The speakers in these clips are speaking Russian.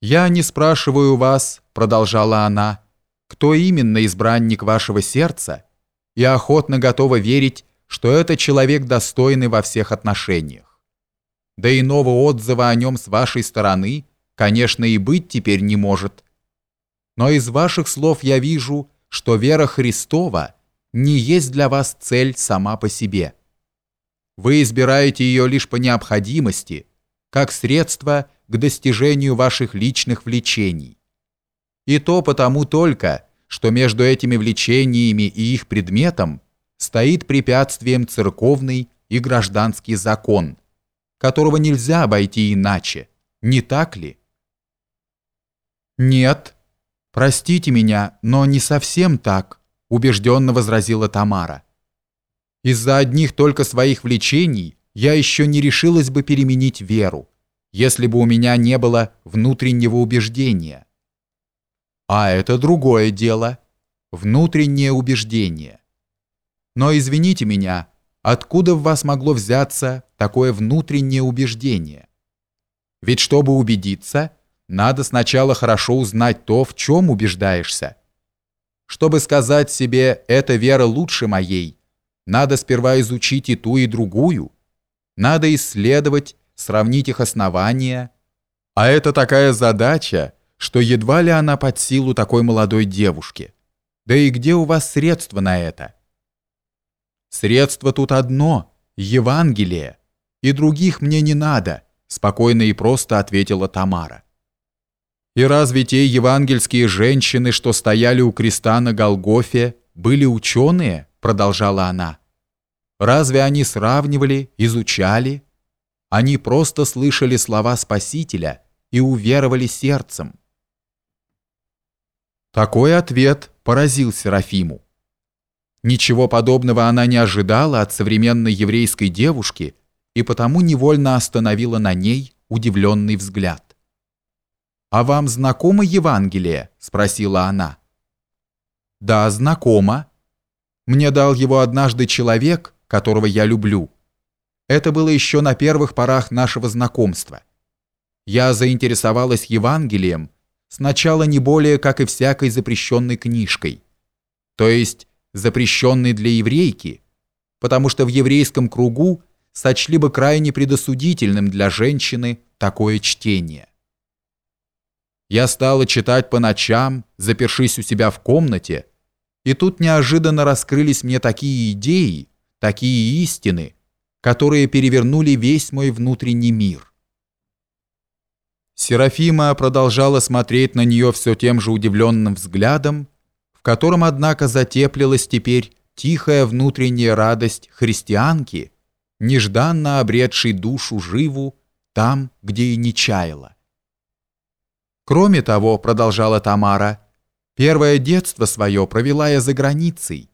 «Я не спрашиваю вас», — продолжала она, «кто именно избранник вашего сердца, и охотно готова верить, что это человек достойный во всех отношениях. Да иного отзыва о нем с вашей стороны, конечно, и быть теперь не может. Но из ваших слов я вижу, что вера Христова не есть для вас цель сама по себе. Вы избираете ее лишь по необходимости, как средство к достижению ваших личных влечений. И то потому только, что между этими влечениями и их предметом стоит препятствием церковный и гражданский закон, которого нельзя обойти иначе, не так ли? Нет, простите меня, но не совсем так, убежденно возразила Тамара. Из-за одних только своих влечений я еще не решилась бы переменить веру, если бы у меня не было внутреннего убеждения. А это другое дело, внутреннее убеждение. Но извините меня, откуда в вас могло взяться такое внутреннее убеждение? Ведь чтобы убедиться, надо сначала хорошо узнать то, в чем убеждаешься. Чтобы сказать себе «эта вера лучше моей», надо сперва изучить и ту, и другую. Надо исследовать, сравнить их основания. А это такая задача, что едва ли она под силу такой молодой девушки. Да и где у вас средства на это? Средство тут одно — Евангелие, и других мне не надо, спокойно и просто ответила Тамара. И разве те евангельские женщины, что стояли у креста на Голгофе, были ученые? Продолжала она. Разве они сравнивали, изучали? Они просто слышали слова Спасителя и уверовали сердцем. Такой ответ поразил Серафиму. Ничего подобного она не ожидала от современной еврейской девушки и потому невольно остановила на ней удивленный взгляд. «А вам знакомо Евангелие?» – спросила она. «Да, знакомо. Мне дал его однажды человек, которого я люблю. Это было еще на первых порах нашего знакомства. Я заинтересовалась Евангелием сначала не более, как и всякой запрещенной книжкой, то есть запрещенной для еврейки, потому что в еврейском кругу сочли бы крайне предосудительным для женщины такое чтение. Я стала читать по ночам, запершись у себя в комнате, и тут неожиданно раскрылись мне такие идеи, такие истины, которые перевернули весь мой внутренний мир. Серафима продолжала смотреть на нее все тем же удивленным взглядом, в котором, однако, затеплилась теперь тихая внутренняя радость христианки, нежданно обретшей душу живу там, где и не чаяла. Кроме того, продолжала Тамара, первое детство свое провела я за границей,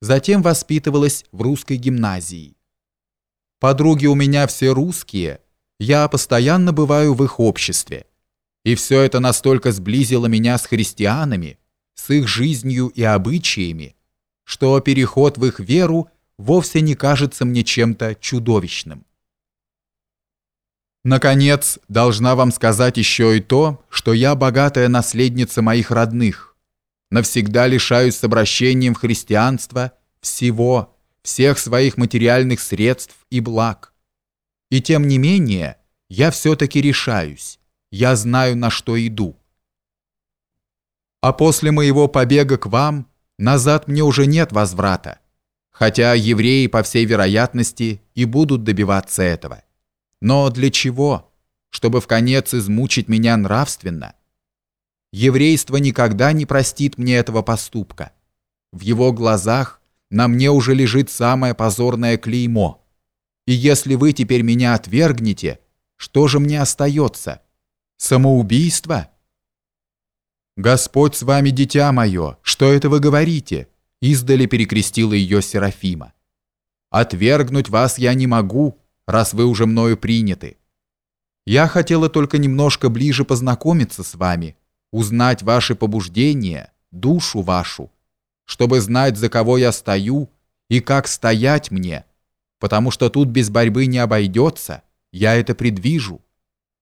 затем воспитывалась в русской гимназии. Подруги у меня все русские, я постоянно бываю в их обществе. И все это настолько сблизило меня с христианами, с их жизнью и обычаями, что переход в их веру вовсе не кажется мне чем-то чудовищным. Наконец, должна вам сказать еще и то, что я богатая наследница моих родных. Навсегда лишаюсь с обращением в христианство всего, всех своих материальных средств и благ. И тем не менее, я все-таки решаюсь, я знаю, на что иду. А после моего побега к вам, назад мне уже нет возврата, хотя евреи, по всей вероятности, и будут добиваться этого. Но для чего? Чтобы в конец измучить меня нравственно. Еврейство никогда не простит мне этого поступка. В его глазах на мне уже лежит самое позорное клеймо. И если вы теперь меня отвергнете, что же мне остается? Самоубийство? Господь с вами, дитя мое, что это вы говорите? Издали перекрестила ее Серафима. Отвергнуть вас я не могу, раз вы уже мною приняты. Я хотела только немножко ближе познакомиться с вами, узнать ваши побуждения, душу вашу, чтобы знать, за кого я стою и как стоять мне, потому что тут без борьбы не обойдется, я это предвижу.